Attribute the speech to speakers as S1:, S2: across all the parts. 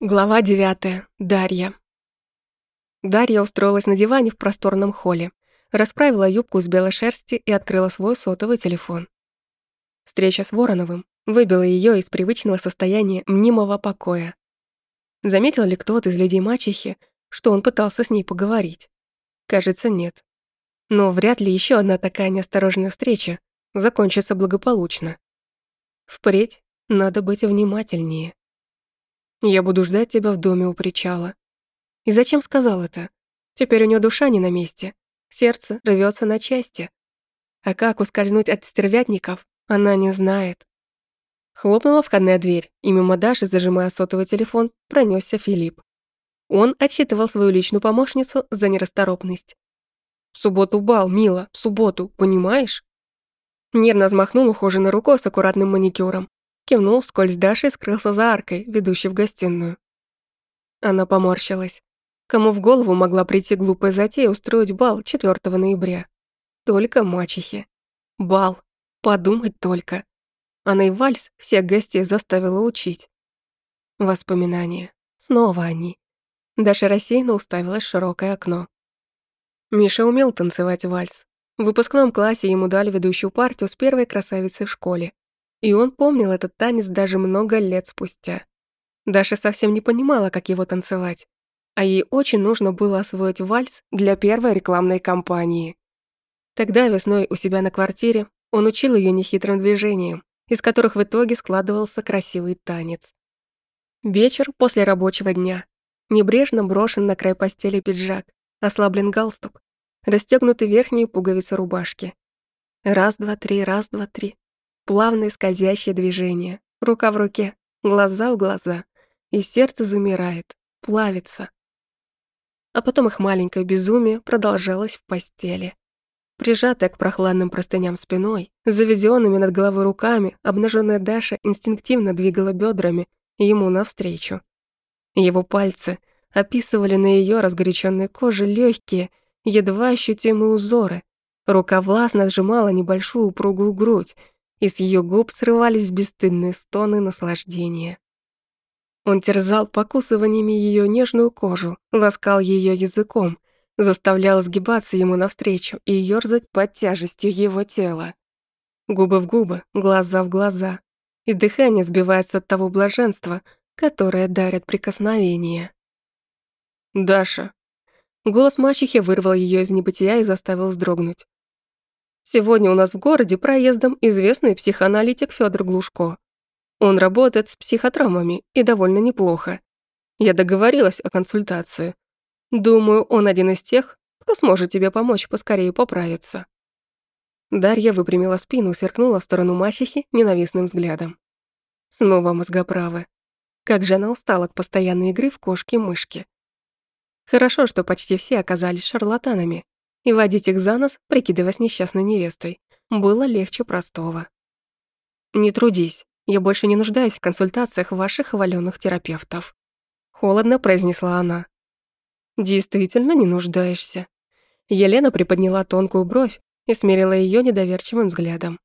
S1: Глава девятая. Дарья. Дарья устроилась на диване в просторном холле, расправила юбку с белой шерсти и открыла свой сотовый телефон. Встреча с Вороновым выбила ее из привычного состояния мнимого покоя. Заметил ли кто-то из людей мачехи, что он пытался с ней поговорить? Кажется, нет. Но вряд ли еще одна такая неосторожная встреча закончится благополучно. Впредь надо быть внимательнее. Я буду ждать тебя в доме у причала. И зачем сказал это? Теперь у нее душа не на месте. Сердце рвется на части. А как ускользнуть от стервятников, она не знает. Хлопнула входная дверь, и мимо Даши, зажимая сотовый телефон, пронесся Филипп. Он отчитывал свою личную помощницу за нерасторопность. «В субботу бал, мила, в субботу, понимаешь?» Нервно взмахнул ухоженной рукой с аккуратным маникюром кивнул вскользь Даши и скрылся за аркой, ведущей в гостиную. Она поморщилась. Кому в голову могла прийти глупая затея устроить бал 4 ноября? Только мачехи. Бал. Подумать только. Она и вальс всех гостей заставила учить. Воспоминания. Снова они. Даша рассеянно уставилась в широкое окно. Миша умел танцевать вальс. В выпускном классе ему дали ведущую партию с первой красавицей в школе. И он помнил этот танец даже много лет спустя. Даша совсем не понимала, как его танцевать, а ей очень нужно было освоить вальс для первой рекламной кампании. Тогда весной у себя на квартире он учил ее нехитрым движениям, из которых в итоге складывался красивый танец. Вечер после рабочего дня. Небрежно брошен на край постели пиджак, ослаблен галстук, расстегнуты верхние пуговицы рубашки. Раз, два, три, раз, два, три. Плавные скользящие движения, рука в руке, глаза в глаза, и сердце замирает, плавится. А потом их маленькое безумие продолжалось в постели. Прижатая к прохладным простыням спиной, заведенными над головой руками, обнаженная Даша инстинктивно двигала бедрами ему навстречу. Его пальцы описывали на ее разгоряченной коже легкие, едва ощутимые узоры. Рука властно сжимала небольшую упругую грудь, и с ее губ срывались бесстыдные стоны наслаждения. Он терзал покусываниями ее нежную кожу, ласкал ее языком, заставлял сгибаться ему навстречу и ёрзать под тяжестью его тела. Губы в губы, глаза в глаза, и дыхание сбивается от того блаженства, которое дарят прикосновения. «Даша». Голос мачехи вырвал ее из небытия и заставил вздрогнуть. Сегодня у нас в городе проездом известный психоаналитик Федор Глушко. Он работает с психотравмами и довольно неплохо. Я договорилась о консультации. Думаю, он один из тех, кто сможет тебе помочь поскорее поправиться». Дарья выпрямила спину и сверкнула в сторону мачехи ненавистным взглядом. Снова мозгоправы. Как же она устала к постоянной игры в кошки-мышки. Хорошо, что почти все оказались шарлатанами, и водить их за нос, прикидываясь несчастной невестой, было легче простого. «Не трудись, я больше не нуждаюсь в консультациях ваших хвалёных терапевтов», холодно произнесла она. «Действительно не нуждаешься». Елена приподняла тонкую бровь и смерила ее недоверчивым взглядом.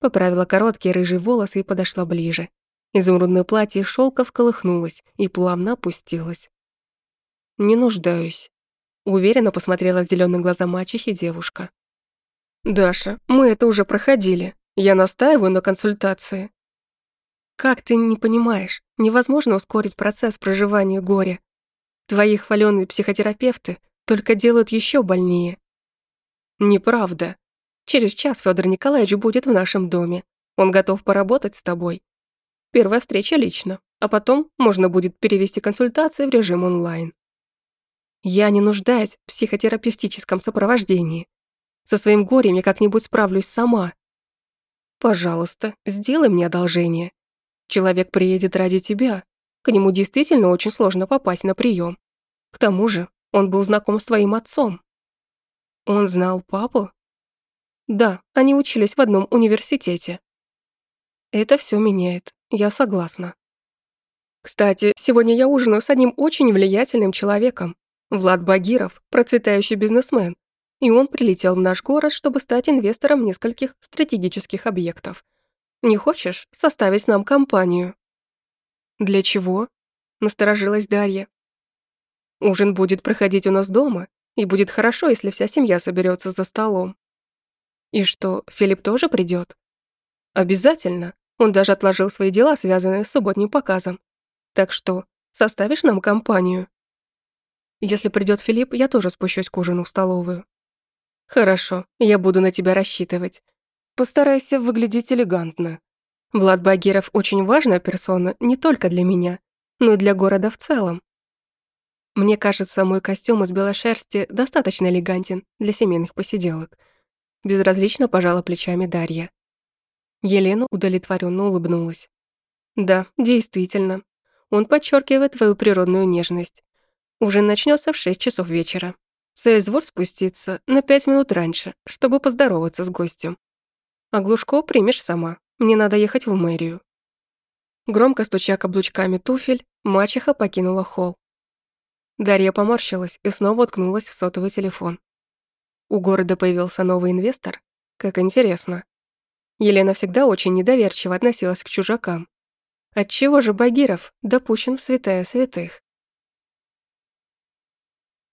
S1: Поправила короткие рыжие волосы и подошла ближе. Изумрудное платье шелка всколыхнулось и плавно опустилось. «Не нуждаюсь», Уверенно посмотрела в зеленые глаза мачехи девушка. «Даша, мы это уже проходили. Я настаиваю на консультации». «Как ты не понимаешь? Невозможно ускорить процесс проживания горя. Твои хваленые психотерапевты только делают еще больнее». «Неправда. Через час Федор Николаевич будет в нашем доме. Он готов поработать с тобой. Первая встреча лично, а потом можно будет перевести консультации в режим онлайн. Я не нуждаюсь в психотерапевтическом сопровождении. Со своим горем я как-нибудь справлюсь сама. Пожалуйста, сделай мне одолжение. Человек приедет ради тебя. К нему действительно очень сложно попасть на прием. К тому же он был знаком с твоим отцом. Он знал папу? Да, они учились в одном университете. Это все меняет, я согласна. Кстати, сегодня я ужинаю с одним очень влиятельным человеком. Влад Багиров – процветающий бизнесмен, и он прилетел в наш город, чтобы стать инвестором нескольких стратегических объектов. Не хочешь составить нам компанию? Для чего? Насторожилась Дарья. Ужин будет проходить у нас дома, и будет хорошо, если вся семья соберется за столом. И что, Филипп тоже придет? Обязательно. Он даже отложил свои дела, связанные с субботним показом. Так что, составишь нам компанию? Если придет Филипп, я тоже спущусь к ужину в столовую. Хорошо, я буду на тебя рассчитывать. Постарайся выглядеть элегантно. Влад Багиров очень важная персона не только для меня, но и для города в целом. Мне кажется, мой костюм из белой шерсти достаточно элегантен для семейных посиделок. Безразлично пожала плечами Дарья. Елена удовлетворенно улыбнулась. Да, действительно. Он подчеркивает твою природную нежность. Уже начнется в шесть часов вечера. Соизволь спуститься на пять минут раньше, чтобы поздороваться с гостем. А Глушко примешь сама. Мне надо ехать в мэрию. Громко стуча каблучками туфель, мачеха покинула холл. Дарья поморщилась и снова уткнулась в сотовый телефон. У города появился новый инвестор? Как интересно. Елена всегда очень недоверчиво относилась к чужакам. Отчего же Багиров допущен в святая святых?